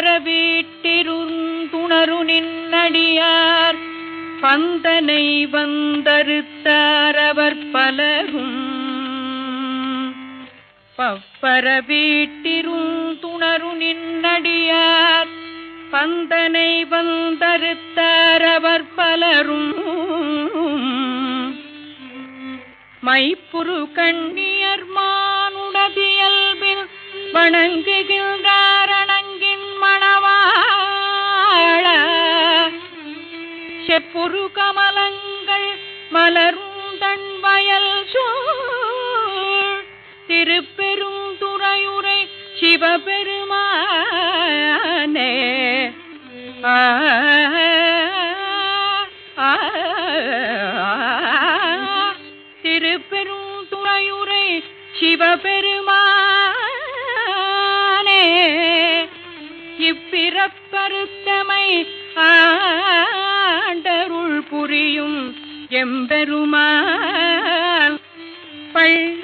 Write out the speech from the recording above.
பப்பர வீட்டிருந்துணரு நின்னடியார். பந்தனை வந்தறுத்தார் அவர் பலரும். பப்பர வீட்டிருந்துணரு நின்னடியார். பந்தனை வந்தறுத்தார் அவர் பலரும். மைப்புரு கண்ணியர் மானுடதியல்பில் வணங்குகின்றார். செப்புரு கமலங்கள் மலரும் தன் வயல் சோழ் திருப்பெரும் துறையுரை சிவபெருமானே ஆ, திருப்பெரும் துறையுரை சிவபெருமானே இப்பிறப்பருத்தமை ஆ எம்பெருமாள். எம்பெருமான் பள்ளி